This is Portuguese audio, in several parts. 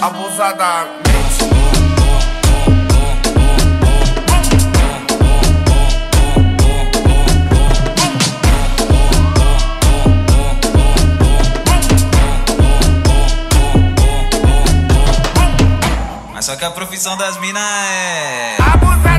abusadamente. Mas só que a profissão das minas é. Abusadamente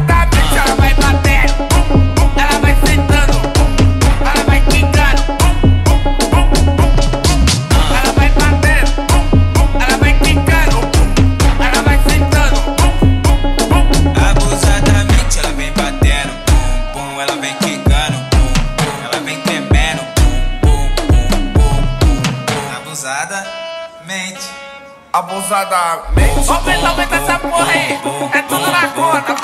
Abusadamente. Abusadamente. Betão, aumenta essa porra aí, é tudo na conta.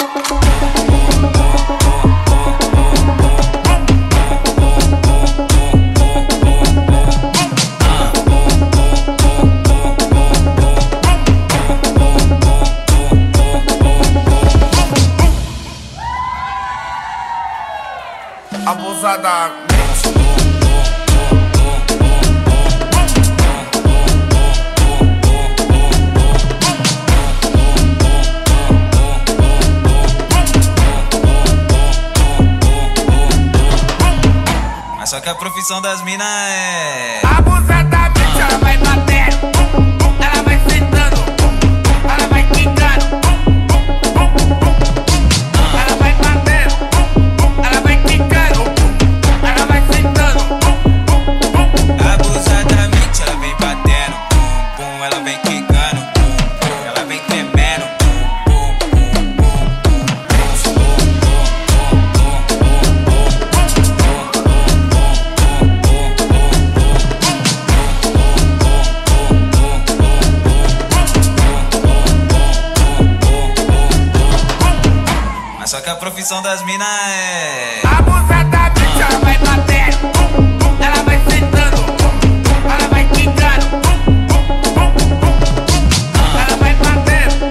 Abusadamente. Só que a profissão das minas é. Abusadamente ela vai batendo, Mas só que a profissão das minas é. Abusadamente ela vai batendo, ela vai sentando, ela vai quicando, ela vai batendo,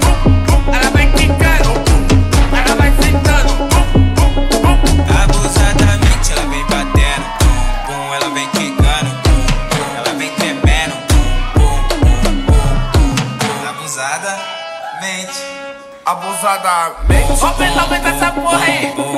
ela vai quicando, ela vai sentando. Abusadamente ela vem batendo, pum, pum, ela vem quicando, pum, pum, ela vem tremendo, pum, pum, pum, pum, pum. Abusadamente. Abusadamente. Ô, Betão, aumenta essa